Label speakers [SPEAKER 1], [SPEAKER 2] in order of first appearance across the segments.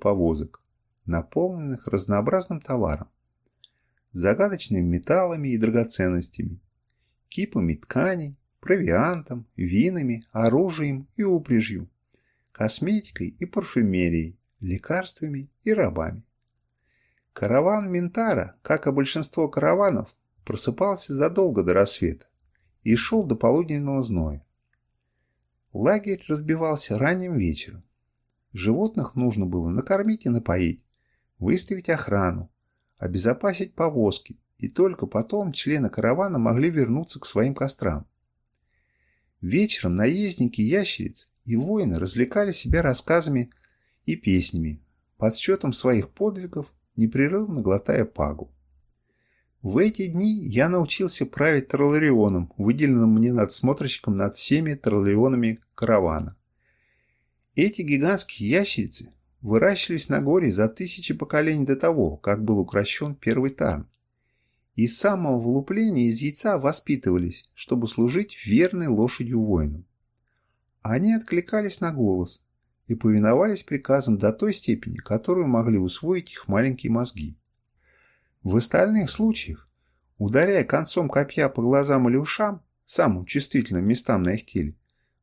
[SPEAKER 1] повозок, наполненных разнообразным товаром, загадочными металлами и драгоценностями, кипами тканей, провиантом, винами, оружием и упряжью, косметикой и парфюмерией, лекарствами и рабами. Караван Ментара, как и большинство караванов, просыпался задолго до рассвета и шел до полуденного зноя. Лагерь разбивался ранним вечером. Животных нужно было накормить и напоить, выставить охрану, обезопасить повозки, и только потом члены каравана могли вернуться к своим кострам. Вечером наездники ящериц и воины развлекали себя рассказами и песнями, подсчетом своих подвигов, непрерывно глотая пагу. В эти дни я научился править тролларионом, выделенным мне надсмотрщиком над всеми тролларионами каравана. Эти гигантские ящерицы выращивались на горе за тысячи поколений до того, как был укращен первый тарн. И с самого вылупления из яйца воспитывались, чтобы служить верной лошадью воинам. Они откликались на голос и повиновались приказам до той степени, которую могли усвоить их маленькие мозги. В остальных случаях, ударяя концом копья по глазам или ушам, самым чувствительным местам на их теле,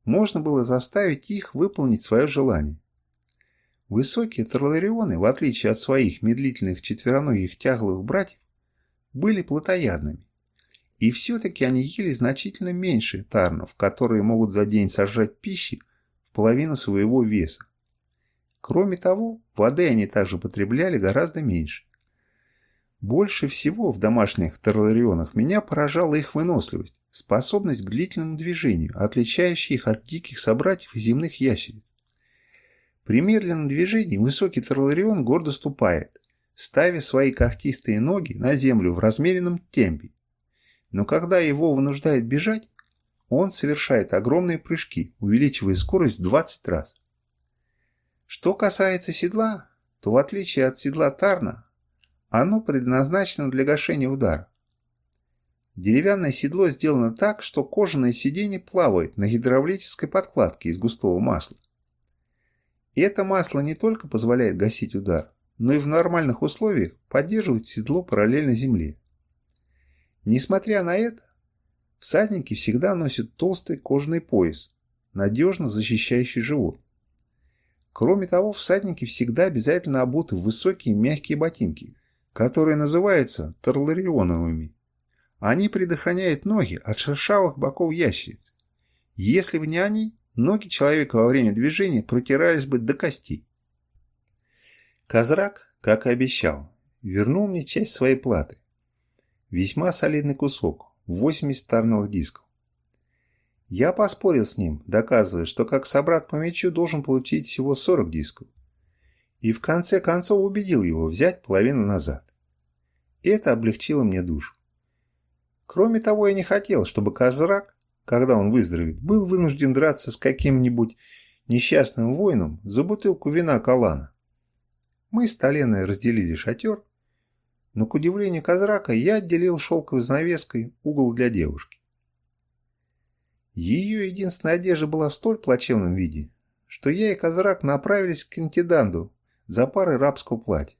[SPEAKER 1] можно было заставить их выполнить свое желание. Высокие тролларионы, в отличие от своих медлительных четвероногих тяглых братьев, были плотоядными. И все-таки они ели значительно меньше тарнов, которые могут за день сожрать пищи в половину своего веса. Кроме того, воды они также потребляли гораздо меньше. Больше всего в домашних тарларионах меня поражала их выносливость, способность к длительному движению, отличающая их от диких собратьев и земных ящериц. При медленном движении высокий тарларион гордо ступает, ставя свои когтистые ноги на землю в размеренном темпе. Но когда его вынуждает бежать, он совершает огромные прыжки, увеличивая скорость в 20 раз. Что касается седла, то в отличие от седла Тарна, оно предназначено для гашения удара. Деревянное седло сделано так, что кожаное сиденье плавает на гидравлической подкладке из густого масла. И это масло не только позволяет гасить удар, но и в нормальных условиях поддерживать седло параллельно земле. Несмотря на это, всадники всегда носят толстый кожаный пояс, надежно защищающий живот. Кроме того, всадники всегда обязательно обуты в высокие мягкие ботинки, которые называются тарларионовыми. Они предохраняют ноги от шершавых боков ящериц. Если бы не они, ноги человека во время движения протирались бы до костей. Козрак, как и обещал, вернул мне часть своей платы. Весьма солидный кусок, 80 тарновых дисков. Я поспорил с ним, доказывая, что как собрат по мячу должен получить всего 40 дисков и в конце концов убедил его взять половину назад. Это облегчило мне душу. Кроме того, я не хотел, чтобы Казрак, когда он выздоровеет, был вынужден драться с каким-нибудь несчастным воином за бутылку вина Калана. Мы с Толеной разделили шатер, но, к удивлению Казрака, я отделил шелковой занавеской угол для девушки. Ее единственная одежда была в столь плачевном виде, что я и Казрак направились к Интиданду за парой рабского платья.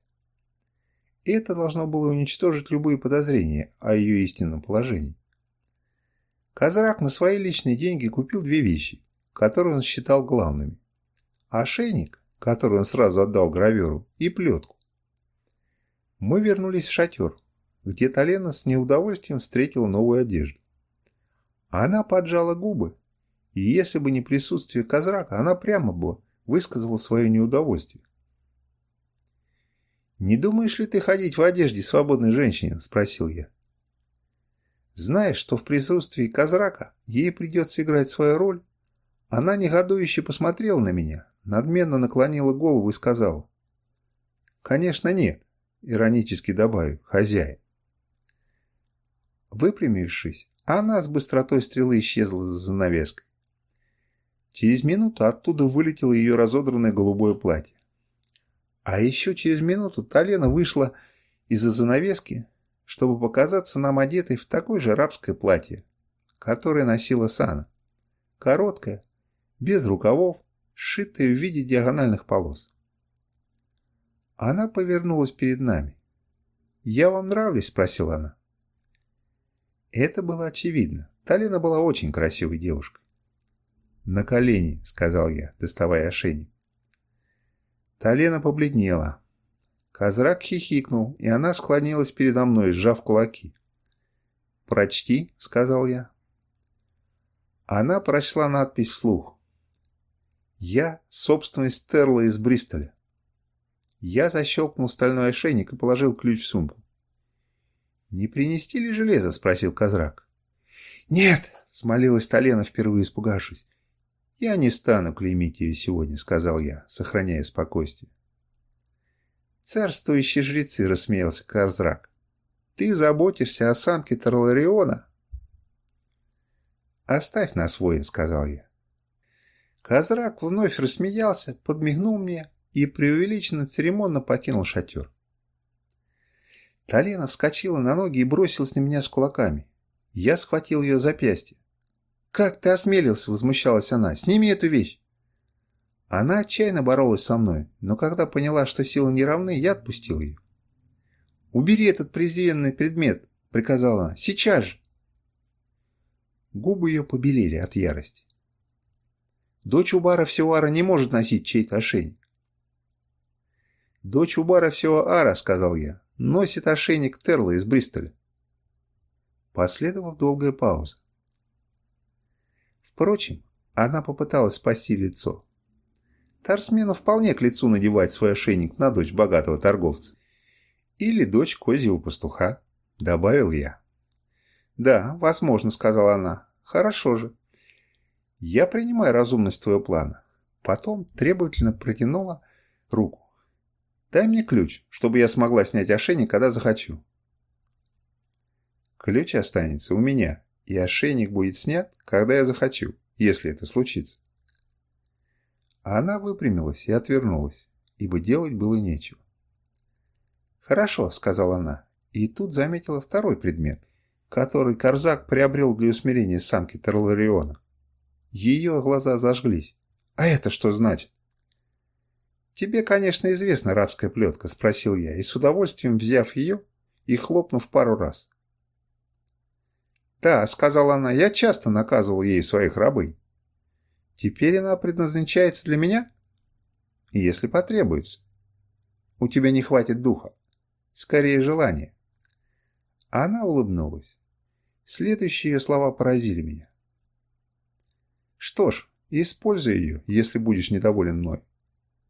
[SPEAKER 1] Это должно было уничтожить любые подозрения о ее истинном положении. Казрак на свои личные деньги купил две вещи, которые он считал главными. Ошейник, который он сразу отдал граверу, и плетку. Мы вернулись в шатер, где Талена с неудовольствием встретила новую одежду. Она поджала губы, и если бы не присутствие Казрака, она прямо бы высказала свое неудовольствие. «Не думаешь ли ты ходить в одежде свободной женщины?» – спросил я. Знаешь, что в присутствии Казрака ей придется играть свою роль, она негодующе посмотрела на меня, надменно наклонила голову и сказала. «Конечно нет», – иронически добавив, хозяин. Выпрямившись, она с быстротой стрелы исчезла за занавеской. Через минуту оттуда вылетело ее разодранное голубое платье. А еще через минуту Талена вышла из-за занавески, чтобы показаться нам одетой в такое же рабское платье, которое носила Сана. Короткое, без рукавов, сшитое в виде диагональных полос. Она повернулась перед нами. «Я вам нравлюсь?» – спросила она. Это было очевидно. Талина была очень красивой девушкой. «На колени», — сказал я, доставая ошейник. Талена побледнела. Козрак хихикнул, и она склонилась передо мной, сжав кулаки. «Прочти», — сказал я. Она прочла надпись вслух. «Я — собственность Стерла из Бристоля». Я защелкнул стальной ошейник и положил ключ в сумку. «Не принести ли железо?» — спросил Козрак. «Нет!» — смолилась Талена, впервые испугавшись. «Я не стану клеймить ее сегодня», — сказал я, сохраняя спокойствие. «Царствующие жрецы», — рассмеялся Козрак. «Ты заботишься о самке Тарлариона?» «Оставь нас, воин», — сказал я. Козрак вновь рассмеялся, подмигнул мне и преувеличенно церемонно покинул шатер. Талена вскочила на ноги и бросилась на меня с кулаками. Я схватил ее запястье. «Как ты осмелился?» – возмущалась она. «Сними эту вещь!» Она отчаянно боролась со мной, но когда поняла, что силы не равны, я отпустил ее. «Убери этот презренный предмет!» – приказала она. «Сейчас же!» Губы ее побелели от ярости. Дочь Убара Всевара не может носить чей-то ошейник. «Дочь Убара Всевара», — сказал я, носит ошейник Терла из Бристоля. Последовала долгая пауза. Впрочем, она попыталась спасти лицо. Тарсмену вполне к лицу надевать свой ошейник на дочь богатого торговца. Или дочь козьего пастуха, добавил я. Да, возможно, сказала она. Хорошо же. Я принимаю разумность твоего плана. Потом требовательно протянула руку. Дай мне ключ, чтобы я смогла снять ошейник, когда захочу. Ключ останется у меня, и ошейник будет снят, когда я захочу, если это случится. она выпрямилась и отвернулась, ибо делать было нечего. «Хорошо», — сказала она, и тут заметила второй предмет, который Корзак приобрел для усмирения самки Тарлариона. Ее глаза зажглись. «А это что значит?» «Тебе, конечно, известна рабская плетка», — спросил я, и с удовольствием взяв ее и хлопнув пару раз. «Да», — сказала она, — «я часто наказывал ей своих рабынь. Теперь она предназначается для меня?» «Если потребуется. У тебя не хватит духа. Скорее желания». Она улыбнулась. Следующие ее слова поразили меня. «Что ж, используй ее, если будешь недоволен мной.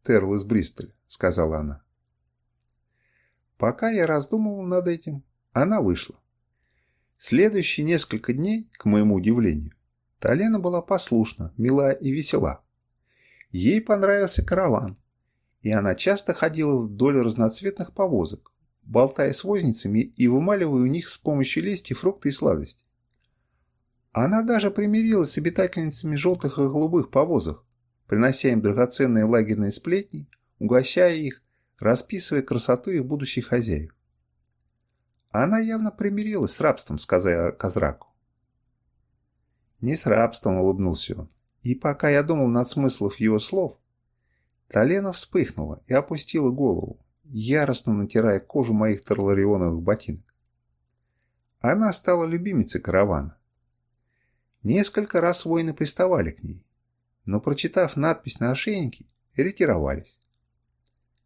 [SPEAKER 1] Терл из Бристоля», — сказала она. Пока я раздумывал над этим, она вышла. Следующие несколько дней, к моему удивлению, Талена была послушна, мила и весела. Ей понравился караван, и она часто ходила вдоль разноцветных повозок, болтая с возницами и вымаливая у них с помощью лести фрукты и сладости. Она даже примирилась с обитательницами желтых и голубых повозок, принося им драгоценные лагерные сплетни, угощая их, расписывая красоту их будущих хозяев. Она явно примирилась с рабством, сказая Козраку. Не с рабством, улыбнулся он. И пока я думал над смыслом его слов, Талена вспыхнула и опустила голову, яростно натирая кожу моих тарларионовых ботинок. Она стала любимицей каравана. Несколько раз воины приставали к ней, но, прочитав надпись на ошейнике, ретировались.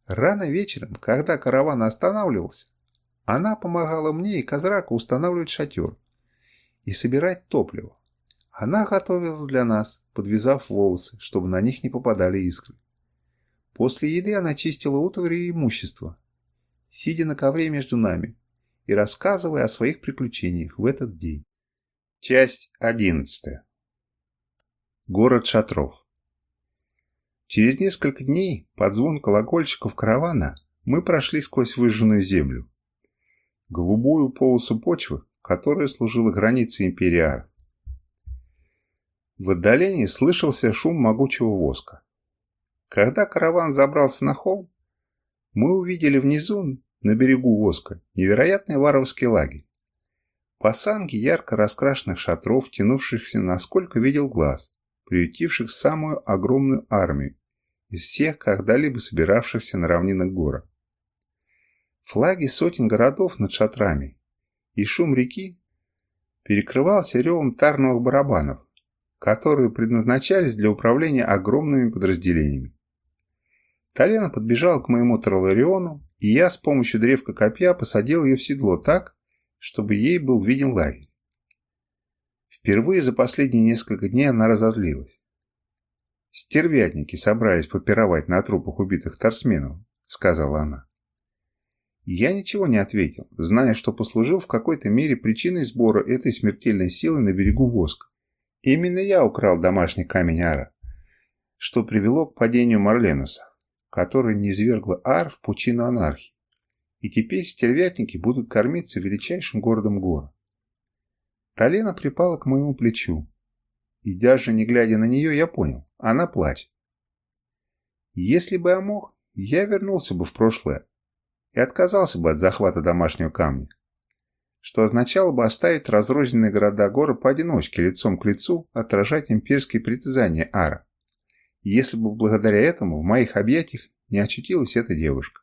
[SPEAKER 1] Рано вечером, когда караван останавливался, она помогала мне и Козраку устанавливать шатер и собирать топливо. Она готовила для нас, подвязав волосы, чтобы на них не попадали искры. После еды она чистила утварь и имущество, сидя на ковре между нами и рассказывая о своих приключениях в этот день. Часть одиннадцатая. Город шатров. Через несколько дней под звон колокольчиков каравана мы прошли сквозь выжженную землю. Голубую полосу почвы, которая служила границей империи Ар. В отдалении слышался шум могучего воска. Когда караван забрался на холм, мы увидели внизу, на берегу воска, невероятный варварский лагерь. Пасанги ярко раскрашенных шатров, тянувшихся насколько видел глаз, приютивших самую огромную армию из всех когда-либо собиравшихся на равнинах гора. Флаги сотен городов над шатрами и шум реки перекрывался ревом тарновых барабанов, которые предназначались для управления огромными подразделениями. Талена подбежал к моему Тролариону, и я с помощью древка копья посадил ее в седло так, чтобы ей был виден лагерь. Впервые за последние несколько дней она разозлилась. «Стервятники собрались попировать на трупах убитых торсменов», — сказала она. Я ничего не ответил, зная, что послужил в какой-то мере причиной сбора этой смертельной силы на берегу Воска. Именно я украл домашний камень Ара, что привело к падению Марленуса, который низвергла Ар в пучину анархии. И теперь стервятники будут кормиться величайшим городом гора. Талена припала к моему плечу, и даже не глядя на нее, я понял, она плачет. Если бы я мог, я вернулся бы в прошлое, и отказался бы от захвата домашнего камня, что означало бы оставить разрозненные города горы поодиночке лицом к лицу отражать имперские притязания Ара, если бы благодаря этому в моих объятиях не очутилась эта девушка.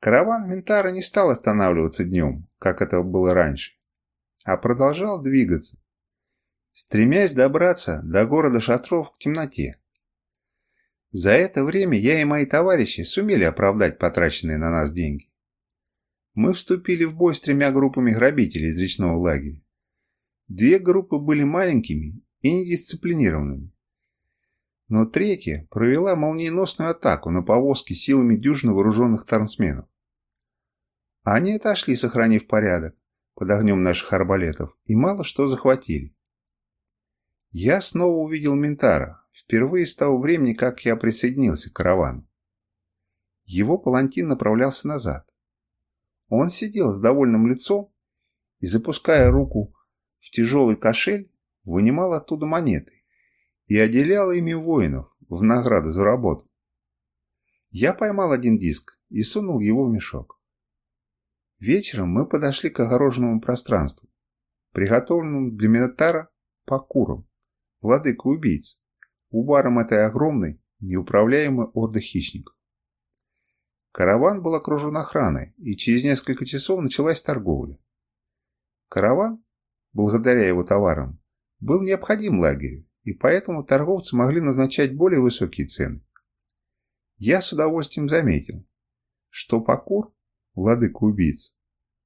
[SPEAKER 1] Караван Ментара не стал останавливаться днем, как это было раньше, а продолжал двигаться, стремясь добраться до города шатров к темноте. За это время я и мои товарищи сумели оправдать потраченные на нас деньги. Мы вступили в бой с тремя группами грабителей из речного лагеря. Две группы были маленькими и недисциплинированными. Но третья провела молниеносную атаку на повозки силами дюжины вооруженных трансменов. Они отошли, сохранив порядок, под огнем наших арбалетов, и мало что захватили. Я снова увидел Ментара, Впервые с того времени, как я присоединился к каравану. Его палантин направлялся назад. Он сидел с довольным лицом и, запуская руку в тяжелый кошель, вынимал оттуда монеты и отделял ими воинов в награду за работу. Я поймал один диск и сунул его в мешок. Вечером мы подошли к огороженному пространству, приготовленному для Минотара Пакуром, владыка убийц уваром этой огромной, неуправляемой орды хищников. Караван был окружен охраной, и через несколько часов началась торговля. Караван, благодаря его товарам, был необходим лагерю, и поэтому торговцы могли назначать более высокие цены. Я с удовольствием заметил, что Пакур, владыка убийц,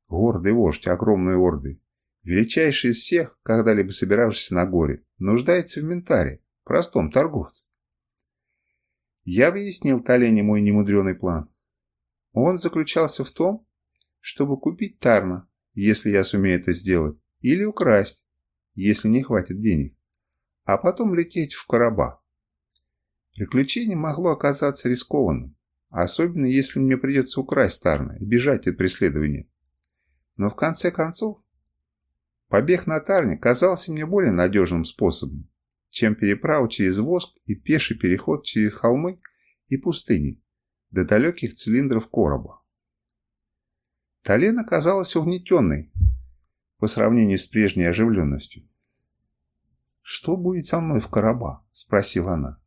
[SPEAKER 1] гордый вождь огромной орды, величайший из всех, когда-либо собиравшийся на горе, нуждается в ментаре, простом торговце. Я объяснил Талене мой немудреный план. Он заключался в том, чтобы купить Тарна, если я сумею это сделать, или украсть, если не хватит денег, а потом лететь в Караба. Приключение могло оказаться рискованным, особенно если мне придется украсть Тарна и бежать от преследования. Но в конце концов, побег на Тарне казался мне более надежным способом, чем переправа через воск и пеший переход через холмы и пустыни до далеких цилиндров короба. Талена казалась угнетенной по сравнению с прежней оживленностью. «Что будет со мной в короба?» – спросила она.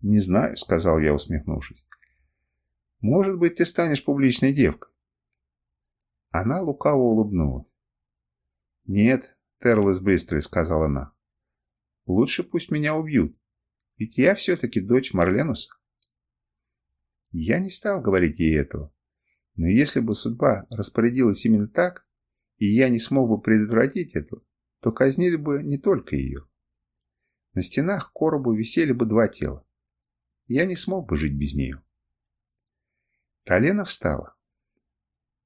[SPEAKER 1] «Не знаю», – сказал я, усмехнувшись. «Может быть, ты станешь публичной девкой?» Она лукаво улыбнулась. «Нет, Терлес быстрый», – сказала она. Лучше пусть меня убьют, ведь я все-таки дочь Марленуса. Я не стал говорить ей этого, но если бы судьба распорядилась именно так, и я не смог бы предотвратить это, то казнили бы не только ее. На стенах коробу висели бы два тела. Я не смог бы жить без нее. Талена встала.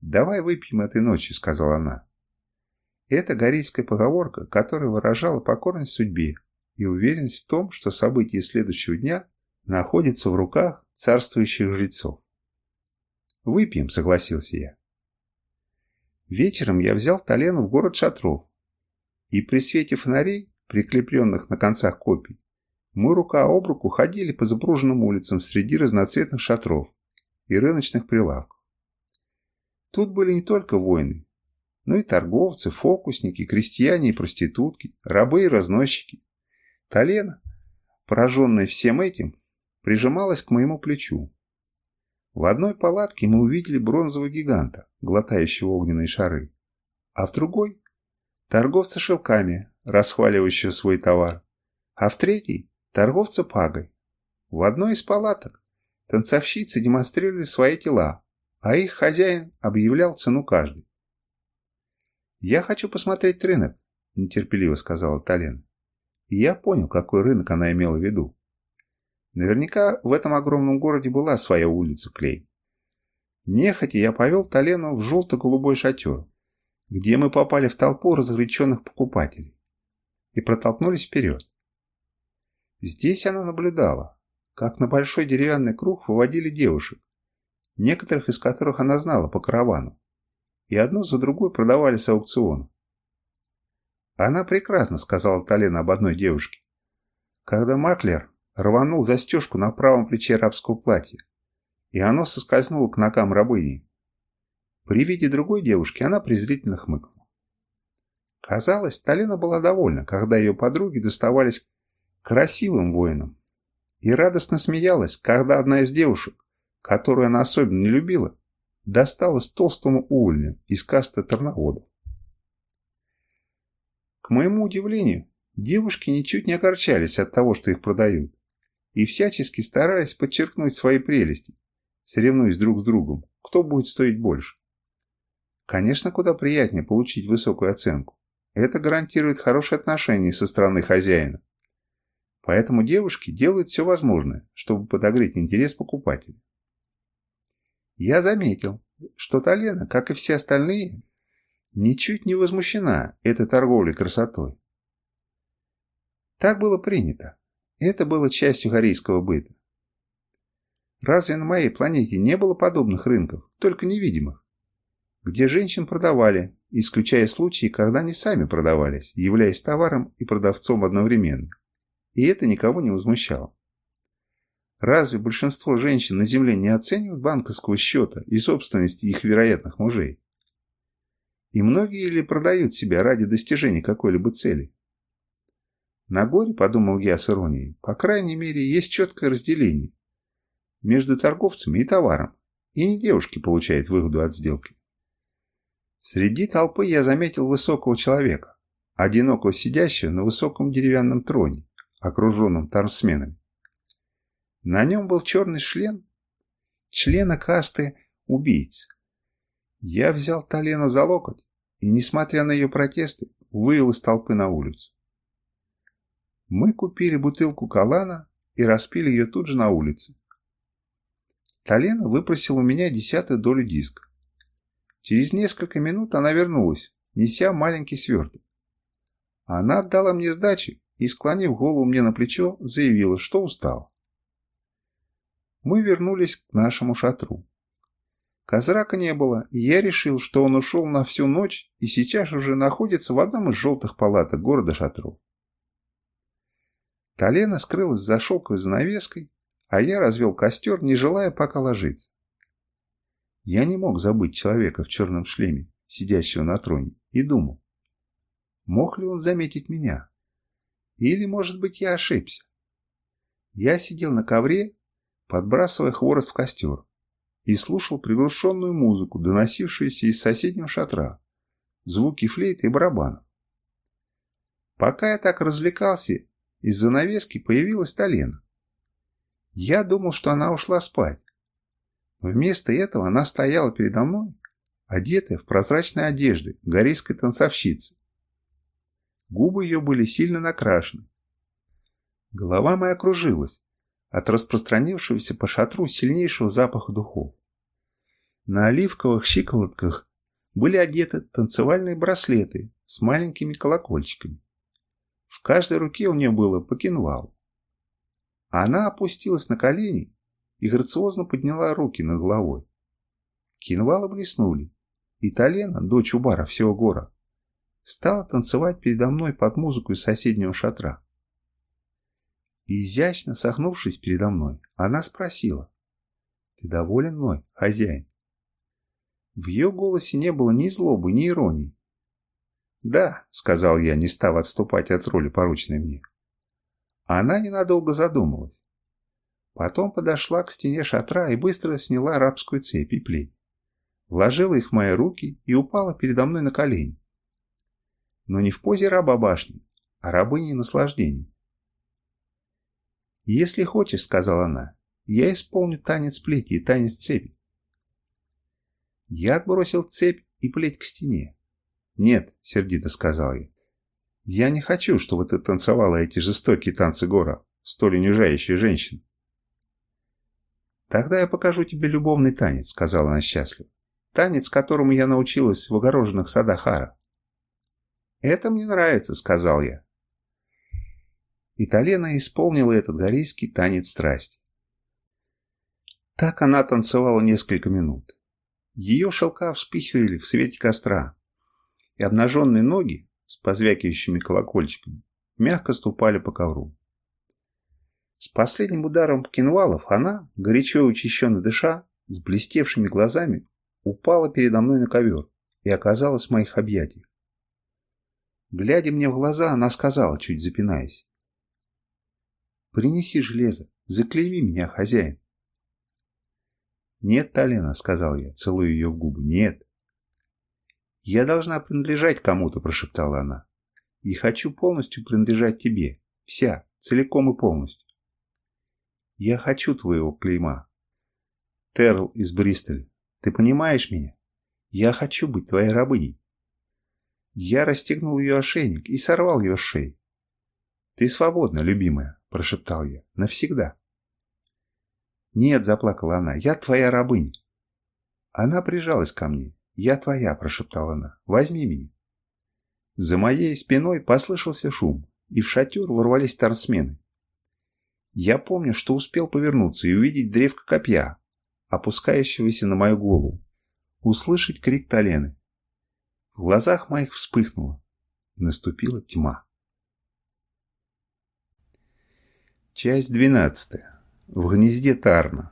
[SPEAKER 1] «Давай выпьем этой ночью», — сказала она. Это горийская поговорка, которая выражала покорность судьбе и уверенность в том, что события следующего дня находятся в руках царствующих жрецов. «Выпьем», — согласился я. Вечером я взял Талену в город шатров, и при свете фонарей, прикрепленных на концах копий, мы рука об руку ходили по запруженным улицам среди разноцветных шатров и рыночных прилавков. Тут были не только воины, но и торговцы, фокусники, крестьяне и проститутки, рабы и разносчики, Колено, пораженное всем этим, прижималось к моему плечу. В одной палатке мы увидели бронзового гиганта, глотающего огненные шары, а в другой – торговца шелками, расхваливающего свой товар, а в третьей – торговца пагой. В одной из палаток танцовщицы демонстрировали свои тела, а их хозяин объявлял цену каждой. «Я хочу посмотреть рынок», – нетерпеливо сказала Талена. И я понял, какой рынок она имела в виду. Наверняка в этом огромном городе была своя улица Клей. Нехотя я повел Талену в желто-голубой шатер, где мы попали в толпу разгоряченных покупателей и протолкнулись вперед. Здесь она наблюдала, как на большой деревянный круг выводили девушек, некоторых из которых она знала по каравану, и одну за другой продавали с аукциона. Она прекрасно сказала Талена об одной девушке. Когда Маклер рванул застежку на правом плече рабского платья, и оно соскользнуло к ногам рабыни. При виде другой девушки она презрительно хмыкнула. Казалось, Талина была довольна, когда ее подруги доставались красивым воинам, и радостно смеялась, когда одна из девушек, которую она особенно не любила, досталась толстому увольню из каста терноводов. К моему удивлению, девушки ничуть не огорчались от того, что их продают и всячески старались подчеркнуть свои прелести, соревнуясь друг с другом, кто будет стоить больше. Конечно, куда приятнее получить высокую оценку. Это гарантирует хорошие отношения со стороны хозяина. Поэтому девушки делают все возможное, чтобы подогреть интерес покупателя. Я заметил, что Талена, как и все остальные, ничуть не возмущена этой торговлей красотой. Так было принято. Это было частью корейского быта. Разве на моей планете не было подобных рынков, только невидимых, где женщин продавали, исключая случаи, когда они сами продавались, являясь товаром и продавцом одновременно. И это никого не возмущало. Разве большинство женщин на Земле не оценивают банковского счета и собственности их вероятных мужей? И многие ли продают себя ради достижения какой-либо цели? На горе, подумал я с иронией, по крайней мере, есть четкое разделение между торговцами и товаром, и не девушки получают выгоду от сделки. Среди толпы я заметил высокого человека, одиноко сидящего на высоком деревянном троне, окруженном торсменами. На нем был черный шлем члена касты убийц. Я взял Талена за локоть и, несмотря на ее протесты, вывел из толпы на улицу. Мы купили бутылку калана и распили ее тут же на улице. Талена выпросила у меня десятую долю диска. Через несколько минут она вернулась, неся маленький сверток. Она отдала мне сдачи и, склонив голову мне на плечо, заявила, что устала. Мы вернулись к нашему шатру. Козрака не было, и я решил, что он ушел на всю ночь и сейчас уже находится в одном из желтых палаток города шатров. Талена скрылась за шелковой занавеской, а я развел костер, не желая пока ложиться. Я не мог забыть человека в черном шлеме, сидящего на троне, и думал, мог ли он заметить меня? Или, может быть, я ошибся? Я сидел на ковре, подбрасывая хворост в костер, и слушал приглушенную музыку, доносившуюся из соседнего шатра, звуки флейты и барабанов. Пока я так развлекался из занавески появилась Талена. Я думал, что она ушла спать. Вместо этого она стояла передо мной, одетая в прозрачные одежды корейской танцовщицы. Губы ее были сильно накрашены. Голова моя кружилась от распространившегося по шатру сильнейшего запаха духов. На оливковых щиколотках были одеты танцевальные браслеты с маленькими колокольчиками. В каждой руке у нее было по кинвалу. Она опустилась на колени и грациозно подняла руки над головой. Кинвалы блеснули, и Талена, дочь Убара всего гора, стала танцевать передо мной под музыку из соседнего шатра. Изящно сохнувшись передо мной, она спросила, «Ты доволен мной, хозяин?» В ее голосе не было ни злобы, ни иронии, «Да», — сказал я, не став отступать от роли, порученной мне. Она ненадолго задумалась. Потом подошла к стене шатра и быстро сняла арабскую цепь и плеть. Вложила их в мои руки и упала передо мной на колени. Но не в позе раба башни, а рабыни наслаждений. «Если хочешь, — сказала она, — я исполню танец плети и танец цепи». Я отбросил цепь и плеть к стене. «Нет», — сердито сказал я, — «я не хочу, чтобы ты танцевала эти жестокие танцы гора, столь унижающие женщин». «Тогда я покажу тебе любовный танец», — сказала она счастливо. «Танец, которому я научилась в огороженных садах Ара». «Это мне нравится», — сказал я. Италена исполнила этот горейский танец страсти. Так она танцевала несколько минут. Ее шелка вспыхивали в свете костра, и обнаженные ноги с позвякивающими колокольчиками мягко ступали по ковру. С последним ударом кинвалов она, горячо и учащенно дыша, с блестевшими глазами, упала передо мной на ковер и оказалась в моих объятиях. Глядя мне в глаза, она сказала, чуть запинаясь. «Принеси железо, заклейми меня, хозяин». «Нет, Талена», — сказал я, целуя ее в губы, — «нет». «Я должна принадлежать кому-то», — прошептала она. «И хочу полностью принадлежать тебе, вся, целиком и полностью». Я хочу твоего клейма. Терл из Бристоля, ты понимаешь меня? Я хочу быть твоей рабыней. Я расстегнул ее ошейник и сорвал ее с. «Ты свободна, любимая», – прошептал я, – «навсегда». «Нет», – заплакала она, – «я твоя рабыня». Она прижалась ко мне. «Я твоя», – прошептала она, – «возьми меня». За моей спиной послышался шум, и в шатер ворвались торсмены. Я помню, что успел повернуться и увидеть древко копья, опускающегося на мою голову, услышать крик Талены. В глазах моих вспыхнуло, и наступила тьма. Часть двенадцатая. В гнезде Тарна.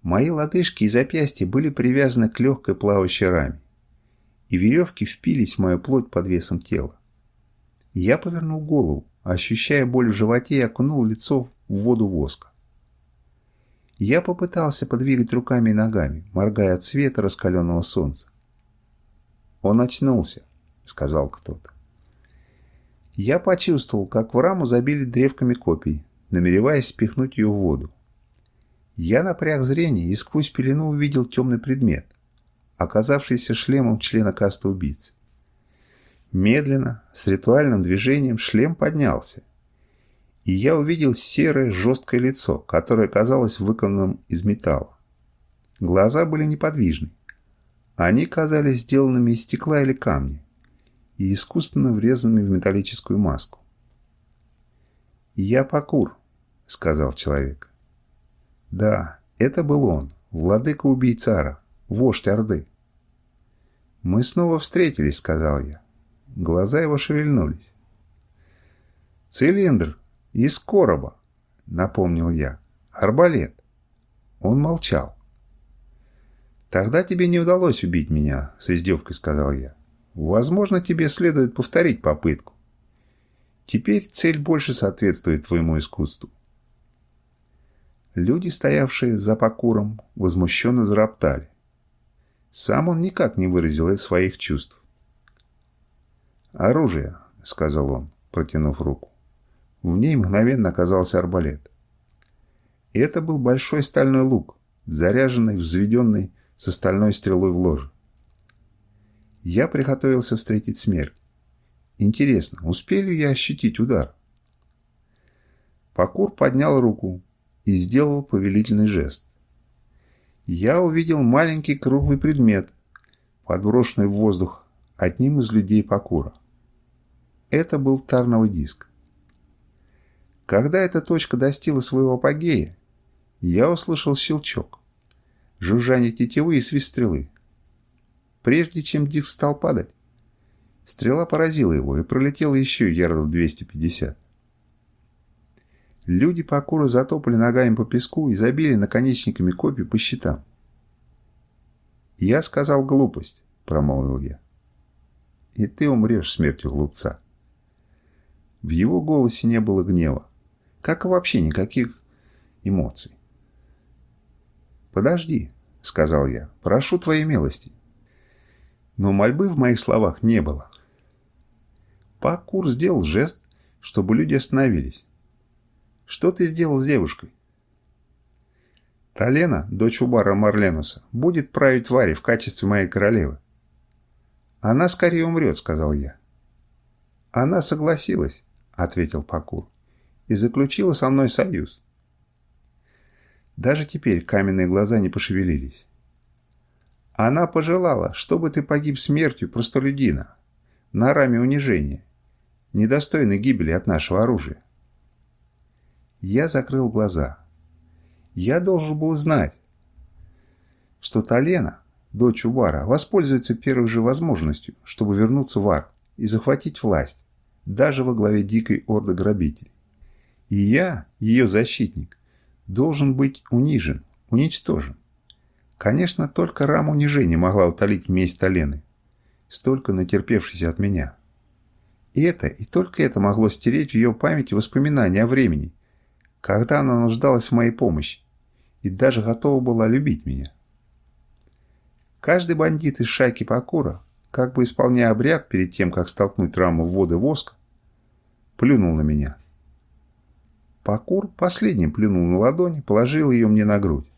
[SPEAKER 1] Мои лодыжки и запястья были привязаны к легкой плавающей раме, и веревки впились в мою плоть под весом тела. Я повернул голову ощущая боль в животе, и окунул лицо в воду воска. Я попытался подвигать руками и ногами, моргая от света раскаленного солнца. «Он очнулся», — сказал кто-то. Я почувствовал, как в раму забили древками копий, намереваясь спихнуть ее в воду. Я напряг зрение и сквозь пелену увидел темный предмет, оказавшийся шлемом члена каста убийцы. Медленно, с ритуальным движением шлем поднялся, и я увидел серое жесткое лицо, которое казалось выкованным из металла. Глаза были неподвижны. Они казались сделанными из стекла или камня и искусственно врезанными в металлическую маску. «Я Пакур», — сказал человек. «Да, это был он, владыка убийцара, вождь Орды». «Мы снова встретились», — сказал я. Глаза его шевельнулись. «Цилиндр! Из короба!» — напомнил я. «Арбалет!» Он молчал. «Тогда тебе не удалось убить меня», — с издевкой сказал я. «Возможно, тебе следует повторить попытку. Теперь цель больше соответствует твоему искусству». Люди, стоявшие за покуром, возмущенно зароптали. Сам он никак не выразил своих чувств. «Оружие», — сказал он, протянув руку. В ней мгновенно оказался арбалет. Это был большой стальной лук, заряженный, взведенный со стальной стрелой в ложе. Я приготовился встретить смерть. Интересно, успею ли я ощутить удар? Покур поднял руку и сделал повелительный жест. Я увидел маленький круглый предмет, подброшенный в воздух одним из людей Покура. Это был тарновый диск. Когда эта точка достигла своего апогея, я услышал щелчок, жужжание тетивы и свист стрелы. Прежде чем диск стал падать, стрела поразила его и пролетела еще ярдов 250. Люди по куру затопали ногами по песку и забили наконечниками копий по щитам. «Я сказал глупость», — промолвил я. «И ты умрешь смертью глупца». В его голосе не было гнева, как и вообще никаких эмоций. «Подожди», — сказал я, — «прошу твоей милости». Но мольбы в моих словах не было. Пакур сделал жест, чтобы люди остановились. «Что ты сделал с девушкой?» «Талена, дочь Убара Марленуса, будет править Варе в качестве моей королевы». «Она скорее умрет», — сказал я. «Она согласилась», — ответил Пакур, — «и заключила со мной союз». Даже теперь каменные глаза не пошевелились. Она пожелала, чтобы ты погиб смертью простолюдина, на раме унижения, недостойной гибели от нашего оружия. Я закрыл глаза. Я должен был знать, что Талена, дочь Увара, воспользуется первой же возможностью, чтобы вернуться в Ар и захватить власть, даже во главе дикой орды грабителей. И я, ее защитник, должен быть унижен, уничтожен. Конечно, только рам унижения могла утолить месть Талены, столько натерпевшейся от меня. И это, и только это могло стереть в ее памяти воспоминания о времени, когда она нуждалась в моей помощи и даже готова была любить меня. Каждый бандит из шайки Пакура, как бы исполняя обряд перед тем, как столкнуть раму в воды воска, плюнул на меня. Пакур последним плюнул на ладонь, положил ее мне на грудь.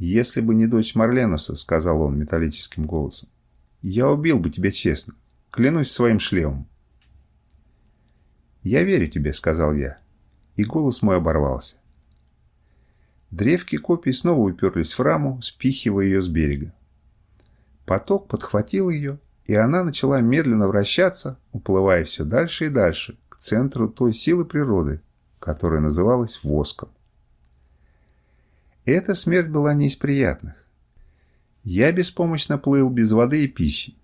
[SPEAKER 1] «Если бы не дочь Марленуса», — сказал он металлическим голосом, — «я убил бы тебя честно, клянусь своим шлемом». «Я верю тебе», — сказал я, и голос мой оборвался. Древки копий снова уперлись в раму, спихивая ее с берега. Поток подхватил ее, и она начала медленно вращаться, уплывая все дальше и дальше, к центру той силы природы, которая называлась воском. Эта смерть была не из приятных. Я беспомощно плыл без воды и пищи.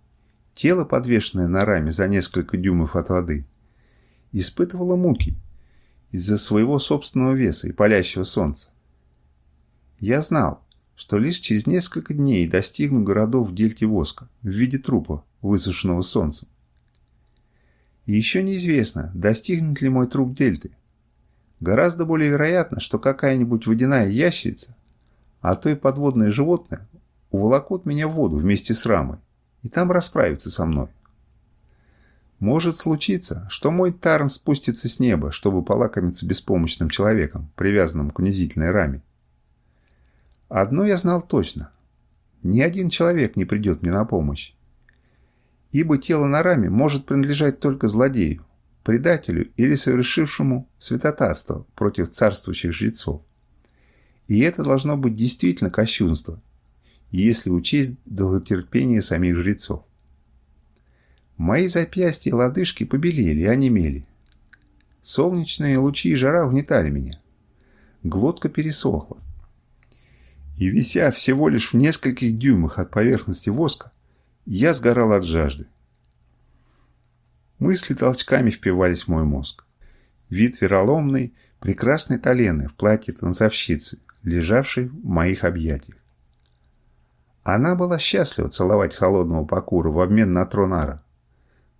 [SPEAKER 1] Тело, подвешенное на раме за несколько дюймов от воды, испытывало муки из-за своего собственного веса и палящего солнца. Я знал, что лишь через несколько дней достигну городов в дельте воска в виде трупа, высушенного солнцем. И еще неизвестно, достигнет ли мой труп дельты. Гораздо более вероятно, что какая-нибудь водяная ящерица, а то и подводное животное, уволокут меня в воду вместе с рамой, и там расправится со мной. Может случиться, что мой Тарн спустится с неба, чтобы полакомиться беспомощным человеком, привязанным к унизительной раме. Одно я знал точно. Ни один человек не придет мне на помощь. Ибо тело на раме может принадлежать только злодею, предателю или совершившему святотатство против царствующих жрецов. И это должно быть действительно кощунство, если учесть долготерпение самих жрецов. Мои запястья и лодыжки побелели и онемели. Солнечные лучи и жара угнетали меня. Глотка пересохла. И вися всего лишь в нескольких дюймах от поверхности воска, я сгорал от жажды. Мысли толчками впивались в мой мозг. Вид вероломной, прекрасной Талены в платье танцовщицы, лежавшей в моих объятиях. Она была счастлива целовать холодного покура в обмен на тронара.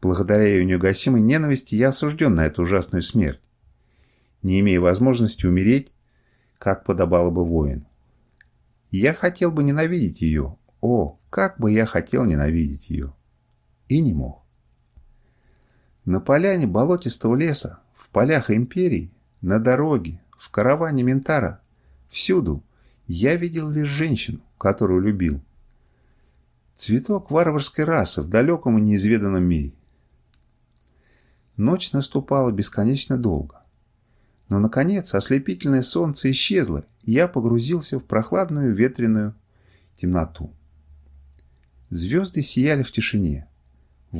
[SPEAKER 1] Благодаря ее неугасимой ненависти я осужден на эту ужасную смерть, не имея возможности умереть, как подобало бы воину. Я хотел бы ненавидеть ее. О, как бы я хотел ненавидеть ее. И не мог. На поляне болотистого леса, в полях империи, на дороге, в караване Ментара, всюду я видел лишь женщину, которую любил. Цветок варварской расы в далеком и неизведанном мире. Ночь наступала бесконечно долго. Но, наконец, ослепительное солнце исчезло, и я погрузился в прохладную ветреную темноту. Звезды сияли в тишине.